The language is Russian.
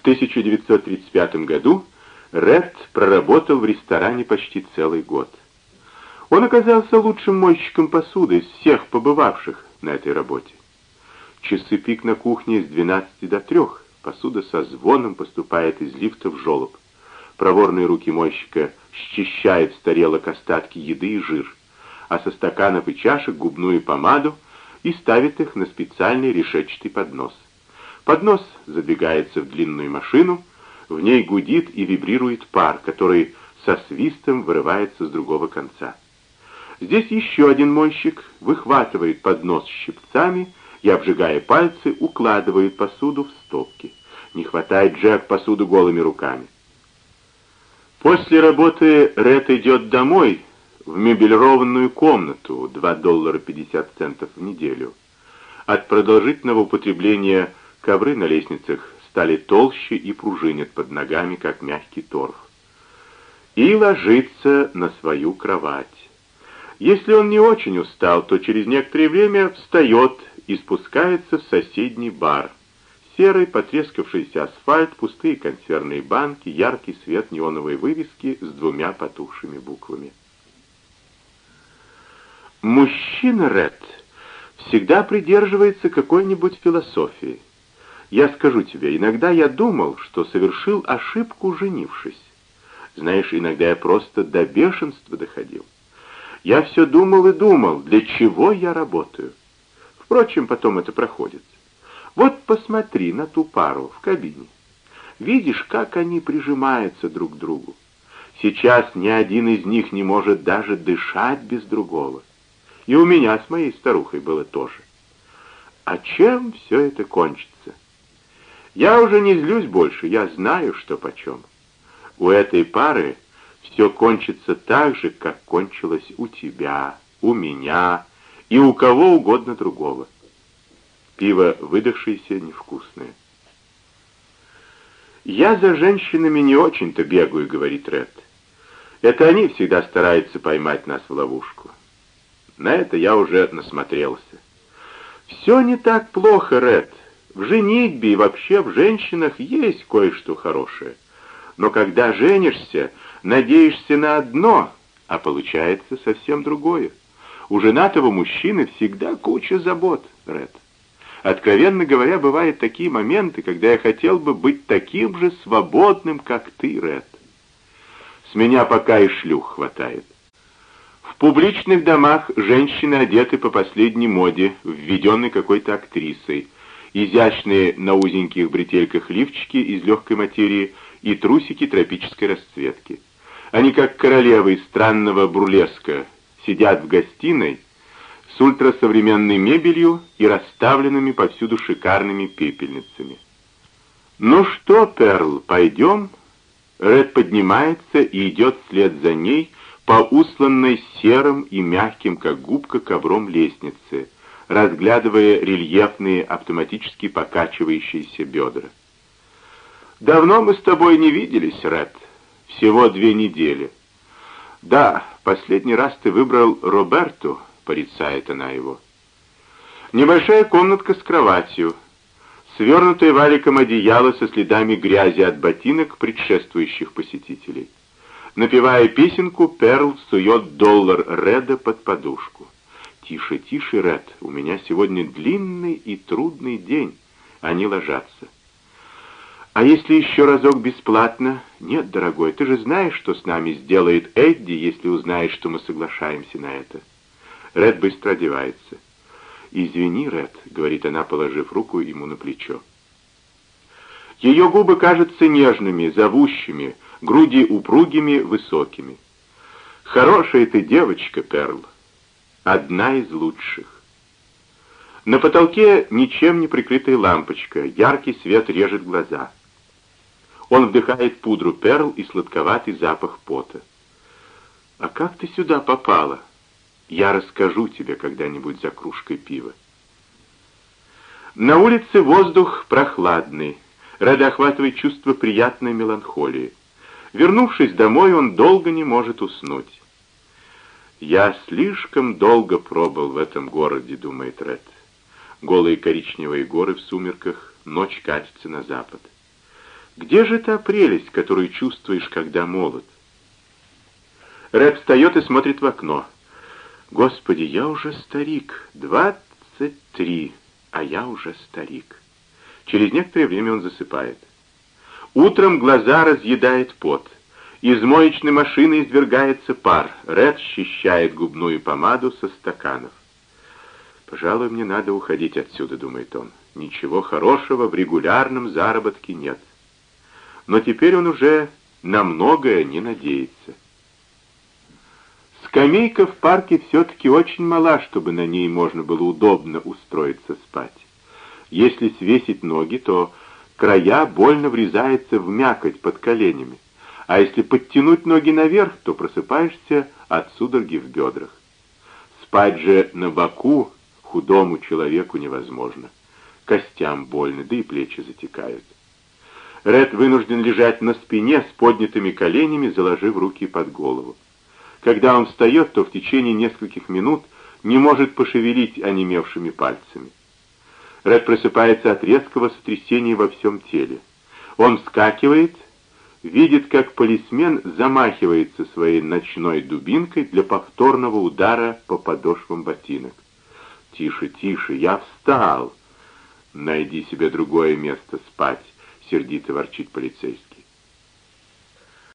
В 1935 году Ред проработал в ресторане почти целый год. Он оказался лучшим мойщиком посуды из всех побывавших на этой работе. Часы пик на кухне с 12 до 3. Посуда со звоном поступает из лифта в желоб. Проворные руки мойщика счищают с тарелок остатки еды и жир, а со стаканов и чашек губную помаду и ставит их на специальный решетчатый поднос. Поднос задвигается в длинную машину, в ней гудит и вибрирует пар, который со свистом вырывается с другого конца. Здесь еще один мойщик выхватывает поднос щипцами и, обжигая пальцы, укладывает посуду в стопки. Не хватает Джек посуду голыми руками. После работы Ред идет домой, в мебелированную комнату, 2 доллара 50 центов в неделю. От продолжительного употребления ковры на лестницах стали толще и пружинят под ногами, как мягкий торф. И ложится на свою кровать. Если он не очень устал, то через некоторое время встает и спускается в соседний бар. Серый, потрескавшийся асфальт, пустые консервные банки, яркий свет неоновой вывески с двумя потухшими буквами. Мужчина Ред всегда придерживается какой-нибудь философии. Я скажу тебе, иногда я думал, что совершил ошибку, женившись. Знаешь, иногда я просто до бешенства доходил. Я все думал и думал, для чего я работаю. Впрочем, потом это проходит. Вот посмотри на ту пару в кабине. Видишь, как они прижимаются друг к другу. Сейчас ни один из них не может даже дышать без другого. И у меня с моей старухой было тоже. А чем все это кончится? Я уже не злюсь больше, я знаю, что почем. У этой пары все кончится так же, как кончилось у тебя, у меня и у кого угодно другого. Пиво выдохшееся невкусное. «Я за женщинами не очень-то бегаю», — говорит Ред. «Это они всегда стараются поймать нас в ловушку. На это я уже насмотрелся». «Все не так плохо, Ред. В женитьбе и вообще в женщинах есть кое-что хорошее. Но когда женишься, надеешься на одно, а получается совсем другое. У женатого мужчины всегда куча забот, Ред. Откровенно говоря, бывают такие моменты, когда я хотел бы быть таким же свободным, как ты, Ред. С меня пока и шлюх хватает. В публичных домах женщины одеты по последней моде, введенной какой-то актрисой. Изящные на узеньких бретельках лифчики из легкой материи и трусики тропической расцветки. Они, как королевы из странного бурлеска, сидят в гостиной с ультрасовременной мебелью и расставленными повсюду шикарными пепельницами. «Ну что, Перл, пойдем?» Ред поднимается и идет вслед за ней по усланной серым и мягким, как губка, ковром лестницы, разглядывая рельефные, автоматически покачивающиеся бедра. «Давно мы с тобой не виделись, Ред. Всего две недели. Да, последний раз ты выбрал Роберту, порицает она его. Небольшая комнатка с кроватью, свернутое валиком одеяло со следами грязи от ботинок предшествующих посетителей. Напевая песенку, Перл сует доллар Реда под подушку. «Тише, тише, Ред, у меня сегодня длинный и трудный день». Они ложатся. А если еще разок бесплатно? Нет, дорогой, ты же знаешь, что с нами сделает Эдди, если узнает, что мы соглашаемся на это. Ред быстро одевается. «Извини, Ред», — говорит она, положив руку ему на плечо. Ее губы кажутся нежными, зовущими, груди упругими, высокими. «Хорошая ты девочка, Перл. Одна из лучших». На потолке ничем не прикрытая лампочка, яркий свет режет глаза. Он вдыхает пудру перл и сладковатый запах пота. «А как ты сюда попала? Я расскажу тебе когда-нибудь за кружкой пива». На улице воздух прохладный. Рада охватывает чувство приятной меланхолии. Вернувшись домой, он долго не может уснуть. «Я слишком долго пробыл в этом городе», — думает Ред. Голые коричневые горы в сумерках, ночь катится на запад. Где же та прелесть, которую чувствуешь, когда молод? Рэд встает и смотрит в окно. Господи, я уже старик. Двадцать три, а я уже старик. Через некоторое время он засыпает. Утром глаза разъедает пот. Из моечной машины извергается пар. Ред счищает губную помаду со стаканов. «Пожалуй, мне надо уходить отсюда», — думает он. «Ничего хорошего в регулярном заработке нет». Но теперь он уже на многое не надеется. Скамейка в парке все-таки очень мала, чтобы на ней можно было удобно устроиться спать. Если свесить ноги, то края больно врезается в мякоть под коленями, а если подтянуть ноги наверх, то просыпаешься от судороги в бедрах. Спать же на боку худому человеку невозможно. Костям больно, да и плечи затекают. Ред вынужден лежать на спине с поднятыми коленями, заложив руки под голову. Когда он встает, то в течение нескольких минут не может пошевелить онемевшими пальцами. Ред просыпается от резкого сотрясения во всем теле. Он вскакивает, видит, как полисмен замахивается своей ночной дубинкой для повторного удара по подошвам ботинок. «Тише, тише, я встал!» «Найди себе другое место спать», — сердито ворчит полицейский.